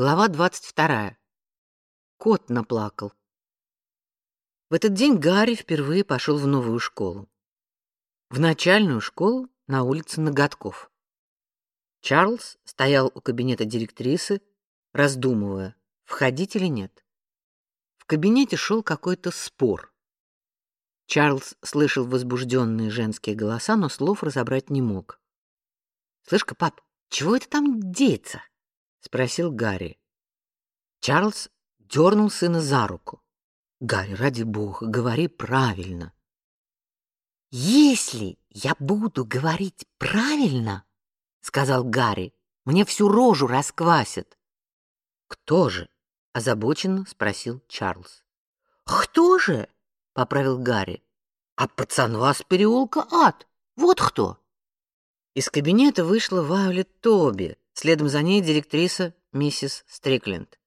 Глава 22. Кот наплакал. В этот день Гарри впервые пошел в новую школу. В начальную школу на улице Ноготков. Чарльз стоял у кабинета директрисы, раздумывая, входить или нет. В кабинете шел какой-то спор. Чарльз слышал возбужденные женские голоса, но слов разобрать не мог. «Слышь-ка, пап, чего это там деется?» — спросил Гарри. Чарльз дернул сына за руку. «Гарри, ради бога, говори правильно». «Если я буду говорить правильно, — сказал Гарри, — мне всю рожу расквасят». «Кто же?» — озабоченно спросил Чарльз. «Кто же?» — поправил Гарри. «А пацанва с переулка ад, вот кто». Из кабинета вышла Вайолет Тоби, Следом за ней директриса миссис Стрикленд.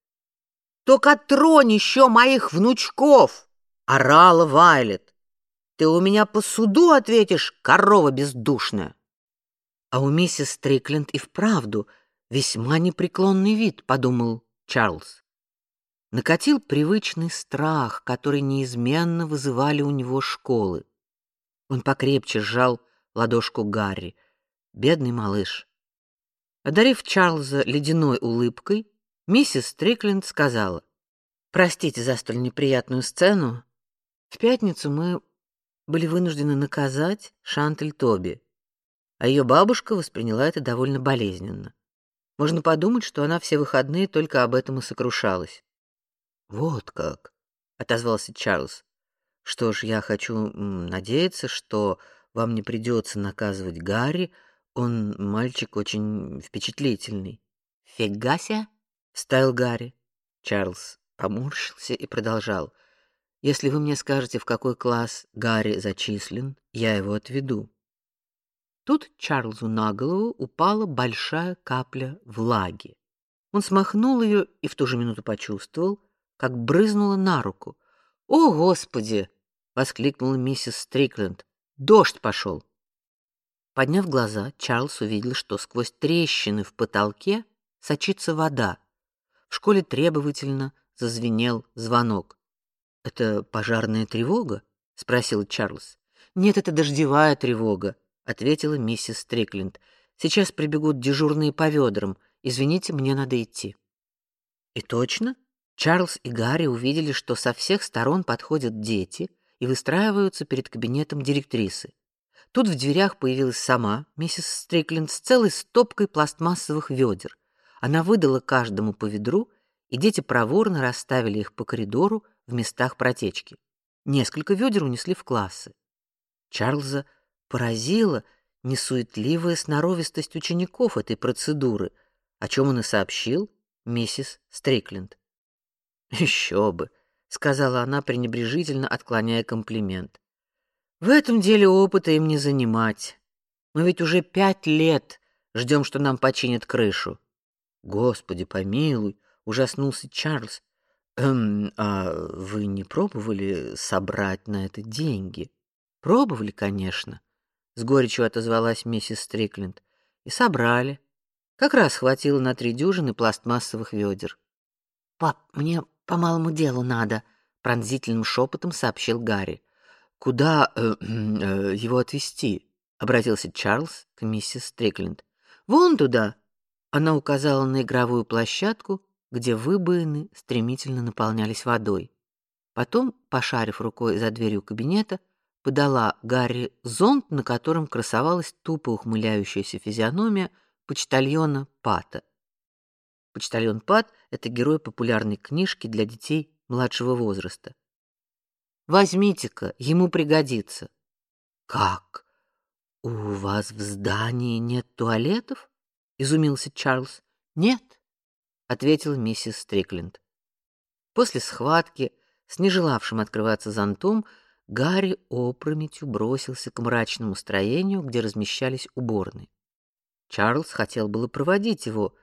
«Только тронь еще моих внучков!» — орала Вайлет. «Ты у меня по суду ответишь, корова бездушная!» А у миссис Стрикленд и вправду весьма непреклонный вид, подумал Чарльз. Накатил привычный страх, который неизменно вызывали у него школы. Он покрепче сжал ладошку Гарри. Бедный малыш. Одарив Чарльза ледяной улыбкой, миссис Стрикленд сказала: "Простите за столь неприятную сцену. В пятницу мы были вынуждены наказать Шантель Тоби, а ее бабушка восприняла это довольно болезненно. Можно подумать, что она все выходные только об этом и сокрушалась". "Вот как", отозвался Чарльз. "Что ж, я хочу надеяться, что вам не придется наказывать Гарри, он мальчик очень впечатлительный. Фигася, вставил Гарри. Чарльз поморщился и продолжал: Если вы мне скажете, в какой класс Гарри зачислен, я его отведу. Тут Чарльзу на голову упала большая капля влаги. Он смахнул ее и в ту же минуту почувствовал, как брызнула на руку. "О, господи!" воскликнула миссис Стрикленд. "Дождь пошел!» Подняв глаза, Чарльз увидел, что сквозь трещины в потолке сочится вода. В школе требовательно зазвенел звонок. Это пожарная тревога? спросил Чарльз. Нет, это дождевая тревога, ответила миссис Стрикленд. Сейчас прибегут дежурные по ведрам. Извините, мне надо идти. И точно, Чарльз и Гарри увидели, что со всех сторон подходят дети и выстраиваются перед кабинетом директрисы. Тут в дверях появилась сама миссис Стрикленд с целой стопкой пластмассовых ведер. Она выдала каждому по ведру, и дети проворно расставили их по коридору в местах протечки. Несколько ведер унесли в классы. Чарльза поразила несуетливая сноровистость учеников этой процедуры, о чем он и сообщил миссис Стрикленд. «Еще бы», — сказала она пренебрежительно, отклоняя комплимент. В этом деле опыта им не занимать. Мы ведь уже пять лет ждем, что нам починят крышу. Господи, помилуй, ужаснулся Чарльз. Эм, а вы не пробовали собрать на это деньги? Пробовали, конечно, с горечью отозвалась миссис Стрикленд. И собрали. Как раз хватило на три дюжины пластмассовых ведер. Пап, мне по малому делу надо, пронзительным шепотом сообщил Гарри. Куда э, э, его отвезти? обратился Чарльз к миссис Стрикленд. Вон туда. Она указала на игровую площадку, где выбоины стремительно наполнялись водой. Потом, пошарив рукой за дверью кабинета, подала Гарри зонт, на котором красовалась тупо ухмыляющаяся физиономия почтальона Пата. Почтальон Пат это герой популярной книжки для детей младшего возраста. Возьмите-ка, ему пригодится. Как? У вас в здании нет туалетов? изумился Чарльз. Нет, ответила миссис Стрикленд. После схватки с нежелавшим открываться зонтом Гарри опрометью бросился к мрачному строению, где размещались уборные. Чарльз хотел было проводить его,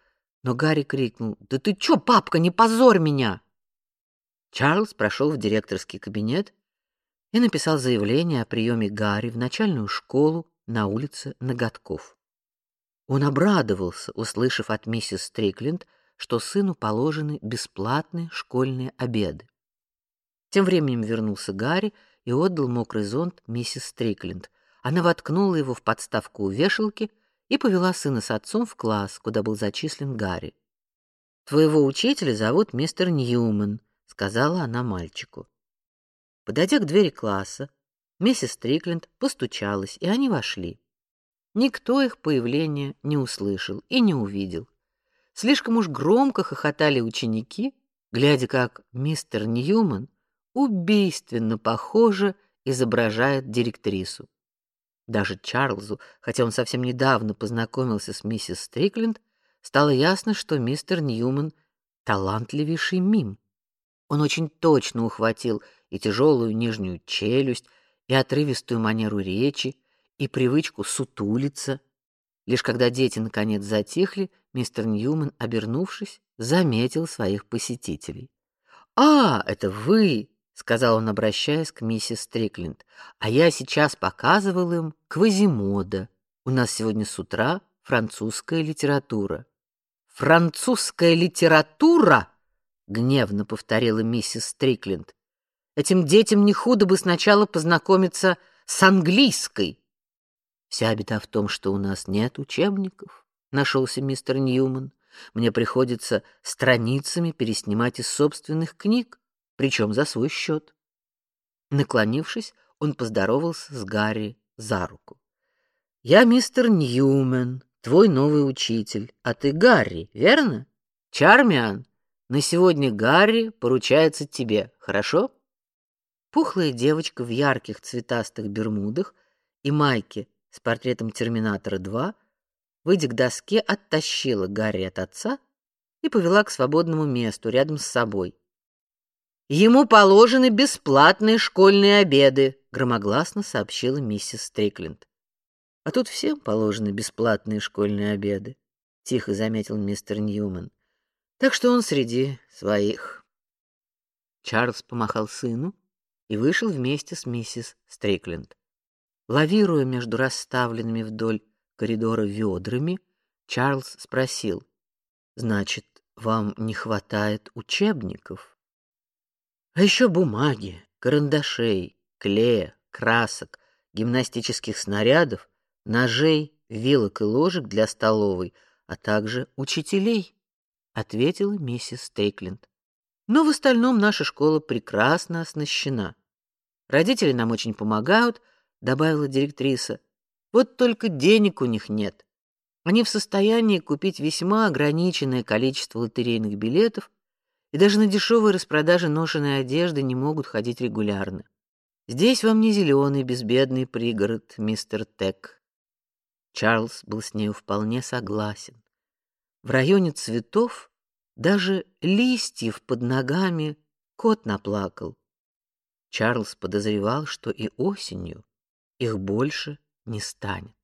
но Гарри крикнул: "Да ты чё, папка, не позорь меня!" Чарльз прошел в директорский кабинет и написал заявление о приеме Гарри в начальную школу на улице Ноготков. Он обрадовался, услышав от миссис Стрикленд, что сыну положены бесплатные школьные обеды. Тем временем вернулся Гарри и отдал мокрый зонт миссис Стрикленд. Она воткнула его в подставку у вешалки и повела сына с отцом в класс, куда был зачислен Гарри. Твоего учителя зовут мистер Ньюман, сказала она мальчику. Подойдя к двери класса, миссис Стрикленд постучалась, и они вошли. Никто их появления не услышал и не увидел. Слишком уж громко хохотали ученики, глядя, как мистер Ньюман убийственно похоже изображает директрису. Даже Чарльзу, хотя он совсем недавно познакомился с миссис Стрикленд, стало ясно, что мистер Ньюман талантливейший мим. Он очень точно ухватил и тяжелую нижнюю челюсть, и отрывистую манеру речи, и привычку сутулиться. Лишь когда дети наконец затихли, мистер Ньюман, обернувшись, заметил своих посетителей. "А, это вы", сказал он, обращаясь к миссис Стрикленд. "А я сейчас показывал им Квазимода. У нас сегодня с утра французская литература. Французская литература, гневно повторила миссис Стрикленд. Этим детям не худо бы сначала познакомиться с английской. Вся беда в том, что у нас нет учебников, нашелся мистер Ньюман. Мне приходится страницами переснимать из собственных книг, причем за свой счет. Наклонившись, он поздоровался с Гарри за руку. Я мистер Ньюман, твой новый учитель, а ты Гарри, верно? Чармиан, на сегодня Гарри поручается тебе, хорошо? Пухлая девочка в ярких цветастых бермудах и майке с портретом Терминатора 2, выйдя к доске, оттащила Гарри от отца и повела к свободному месту рядом с собой. Ему положены бесплатные школьные обеды, громогласно сообщила миссис Стрикленд. А тут всем положены бесплатные школьные обеды, тихо заметил мистер Ньюман. Так что он среди своих. Чарльз помахал сыну и вышел вместе с миссис Стрикленд. Лавируя между расставленными вдоль коридора ведрами, Чарльз спросил: "Значит, вам не хватает учебников? А еще бумаги, карандашей, клея, красок, гимнастических снарядов ножей, вилок и ложек для столовой, а также учителей, ответила миссис Стейкленд. Но в остальном наша школа прекрасно оснащена. Родители нам очень помогают, добавила директриса. Вот только денег у них нет. Они в состоянии купить весьма ограниченное количество лотерейных билетов и даже на дешевые распродажи ношеной одежды не могут ходить регулярно. Здесь вам не зеленый безбедный пригород, мистер Тек. Чарльз был с ней вполне согласен. В районе цветов даже листьев под ногами кот наплакал. Чарльз подозревал, что и осенью их больше не станет.